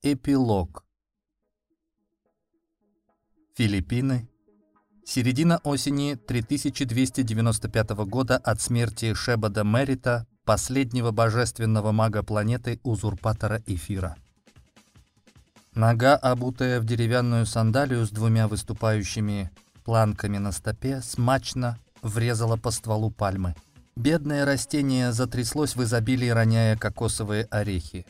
Эпилог. Филиппины. Середина осени 3295 года от смерти Шебада Мерита, последнего божественного мага планеты узурпатора Эфира. Нога, обутая в деревянную сандалию с двумя выступающими планками на стопе, смачно врезала по стволу пальмы. Бедное растение затряслось в изобилии, роняя кокосовые орехи.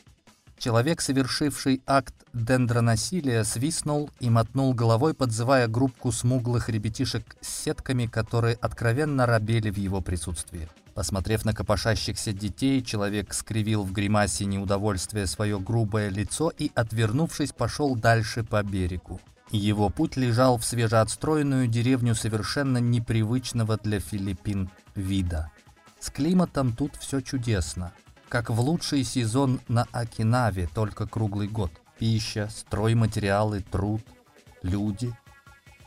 Человек, совершивший акт дендронасилия, свистнул и мотнул головой, подзывая группку смуглых ребятишек с сетками, которые откровенно робели в его присутствии. Посмотрев на копошащихся детей, человек скривил в гримасе неудовольствия свое грубое лицо и, отвернувшись, пошел дальше по берегу. Его путь лежал в свежеотстроенную деревню совершенно непривычного для Филиппин вида. С климатом тут все чудесно как в лучший сезон на Окинаве, только круглый год. Пища, стройматериалы, труд, люди.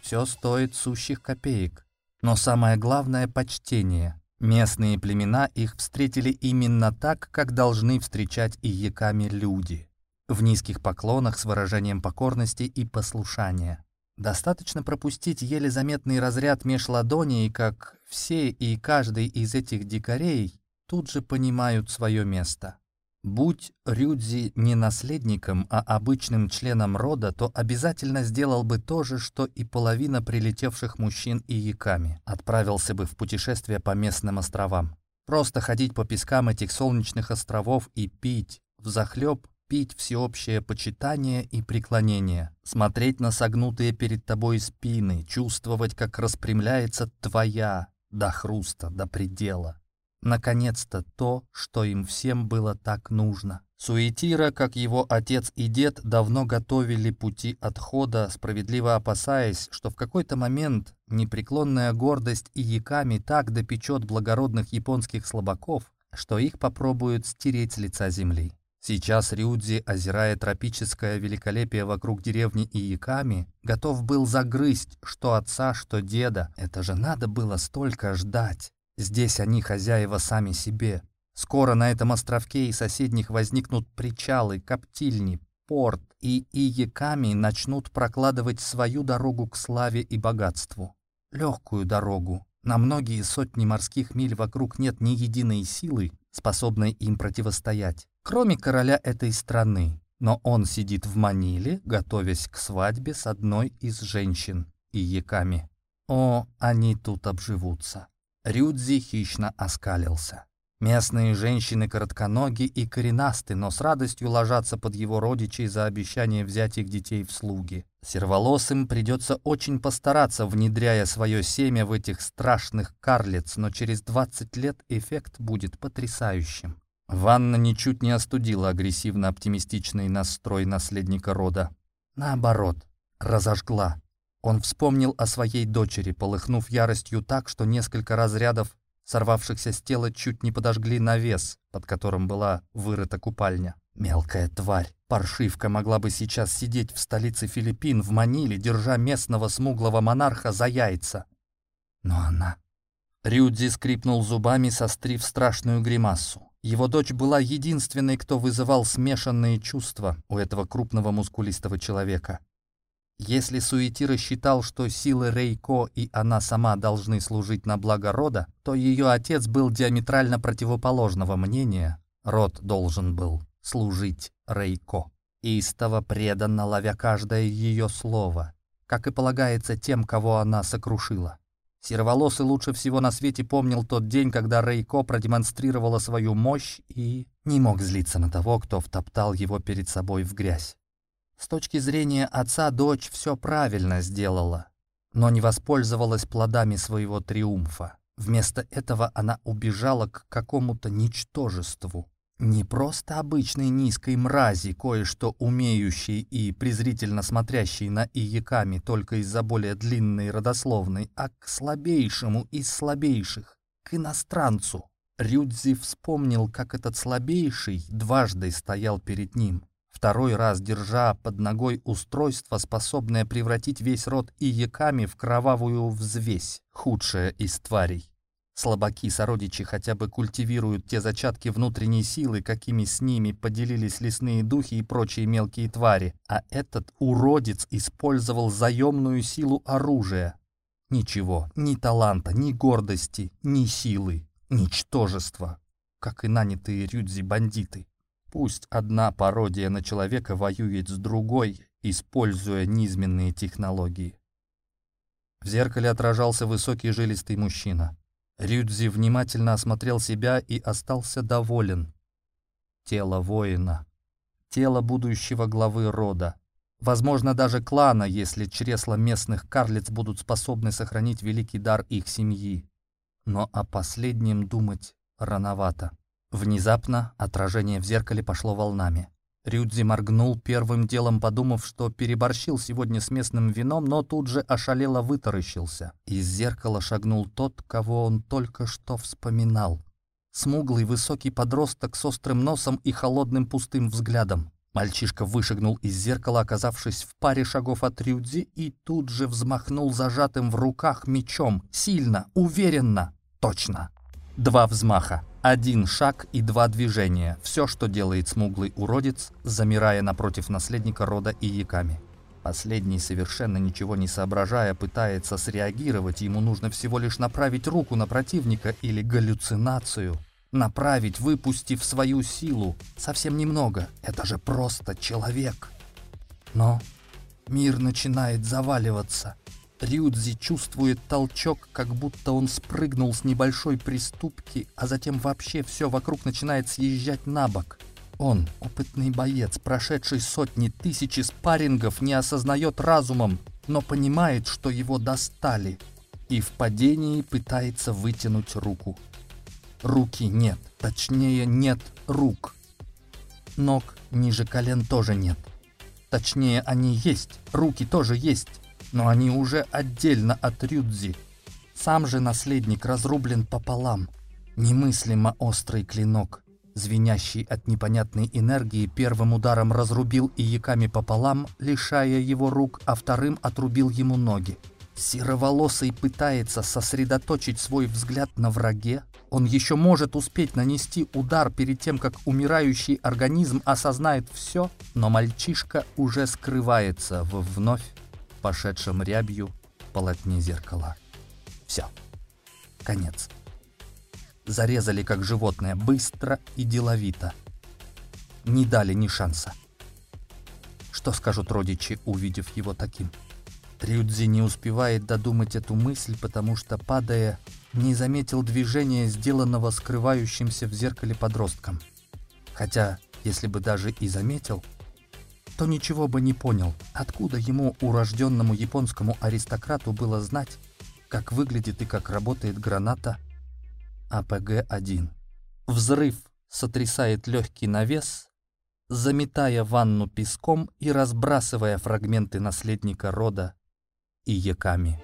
Все стоит сущих копеек. Но самое главное – почтение. Местные племена их встретили именно так, как должны встречать и яками люди. В низких поклонах с выражением покорности и послушания. Достаточно пропустить еле заметный разряд меж ладоней, как все и каждый из этих дикарей тут же понимают свое место. Будь Рюдзи не наследником, а обычным членом рода, то обязательно сделал бы то же, что и половина прилетевших мужчин и яками. Отправился бы в путешествие по местным островам. Просто ходить по пескам этих солнечных островов и пить, взахлеб пить всеобщее почитание и преклонение, смотреть на согнутые перед тобой спины, чувствовать, как распрямляется твоя до хруста, до предела. Наконец-то то, что им всем было так нужно. Суетира, как его отец и дед, давно готовили пути отхода, справедливо опасаясь, что в какой-то момент непреклонная гордость и яками так допечет благородных японских слабаков, что их попробуют стереть с лица земли. Сейчас Рюдзи, озирая тропическое великолепие вокруг деревни Ияками, готов был загрызть что отца, что деда. Это же надо было столько ждать. Здесь они хозяева сами себе. Скоро на этом островке и соседних возникнут причалы, коптильни, порт, и ияками начнут прокладывать свою дорогу к славе и богатству. Легкую дорогу. На многие сотни морских миль вокруг нет ни единой силы, способной им противостоять, кроме короля этой страны. Но он сидит в Маниле, готовясь к свадьбе с одной из женщин, ияками. О, они тут обживутся. Рюдзи хищно оскалился. Местные женщины коротконоги и коренасты, но с радостью ложатся под его родичей за обещание взять их детей в слуги. Серволосым придется очень постараться, внедряя свое семя в этих страшных карлиц, но через 20 лет эффект будет потрясающим. Ванна ничуть не остудила агрессивно-оптимистичный настрой наследника рода. Наоборот, разожгла. Он вспомнил о своей дочери, полыхнув яростью так, что несколько разрядов, сорвавшихся с тела, чуть не подожгли навес, под которым была вырыта купальня. Мелкая тварь, паршивка могла бы сейчас сидеть в столице Филиппин, в Маниле, держа местного смуглого монарха за яйца. Но она... Рюдзи скрипнул зубами, сострив страшную гримасу. Его дочь была единственной, кто вызывал смешанные чувства у этого крупного мускулистого человека. Если Суетира считал, что силы Рейко и она сама должны служить на благо рода, то ее отец был диаметрально противоположного мнения. Род должен был служить Рейко. Истово преданно ловя каждое ее слово, как и полагается тем, кого она сокрушила. Сероволосый лучше всего на свете помнил тот день, когда Рейко продемонстрировала свою мощь и не мог злиться на того, кто втоптал его перед собой в грязь. С точки зрения отца дочь все правильно сделала, но не воспользовалась плодами своего триумфа. Вместо этого она убежала к какому-то ничтожеству. Не просто обычной низкой мрази, кое-что умеющей и презрительно смотрящей на ияками только из-за более длинной родословной, а к слабейшему из слабейших, к иностранцу. Рюдзи вспомнил, как этот слабейший дважды стоял перед ним, второй раз держа под ногой устройство, способное превратить весь род ияками в кровавую взвесь, худшее из тварей. Слабаки-сородичи хотя бы культивируют те зачатки внутренней силы, какими с ними поделились лесные духи и прочие мелкие твари, а этот уродец использовал заемную силу оружия. Ничего, ни таланта, ни гордости, ни силы, ничтожество, как и нанятые рюдзи-бандиты. Пусть одна пародия на человека воюет с другой, используя низменные технологии. В зеркале отражался высокий жилистый мужчина. Рюдзи внимательно осмотрел себя и остался доволен. Тело воина. Тело будущего главы рода. Возможно, даже клана, если чресла местных карлиц будут способны сохранить великий дар их семьи. Но о последнем думать рановато. Внезапно отражение в зеркале пошло волнами. Рюдзи моргнул, первым делом подумав, что переборщил сегодня с местным вином, но тут же ошалело вытаращился. Из зеркала шагнул тот, кого он только что вспоминал. Смуглый высокий подросток с острым носом и холодным пустым взглядом. Мальчишка вышагнул из зеркала, оказавшись в паре шагов от Рюдзи, и тут же взмахнул зажатым в руках мечом. Сильно, уверенно, точно. Два взмаха. Один шаг и два движения. Все, что делает смуглый уродец, замирая напротив наследника рода и яками. Последний, совершенно ничего не соображая, пытается среагировать. Ему нужно всего лишь направить руку на противника или галлюцинацию. Направить, выпустив свою силу. Совсем немного. Это же просто человек. Но мир начинает заваливаться. Рюдзи чувствует толчок, как будто он спрыгнул с небольшой приступки, а затем вообще все вокруг начинает съезжать на бок. Он, опытный боец, прошедший сотни тысяч спаррингов, не осознает разумом, но понимает, что его достали, и в падении пытается вытянуть руку. Руки нет, точнее нет рук. Ног ниже колен тоже нет. Точнее, они есть, руки тоже есть, но они уже отдельно от Рюдзи. Сам же наследник разрублен пополам. Немыслимо острый клинок, звенящий от непонятной энергии, первым ударом разрубил Ияками пополам, лишая его рук, а вторым отрубил ему ноги. Сероволосый пытается сосредоточить свой взгляд на враге. Он еще может успеть нанести удар перед тем, как умирающий организм осознает все, но мальчишка уже скрывается в вновь пошедшем рябью полотне зеркала. Все. Конец. Зарезали как животное, быстро и деловито. Не дали ни шанса. Что скажут родичи, увидев его таким? Рюдзи не успевает додумать эту мысль, потому что, падая, не заметил движения, сделанного скрывающимся в зеркале подростком. Хотя, если бы даже и заметил, то ничего бы не понял, откуда ему, урожденному японскому аристократу, было знать, как выглядит и как работает граната АПГ-1. Взрыв сотрясает легкий навес, заметая ванну песком и разбрасывая фрагменты наследника рода и Яками.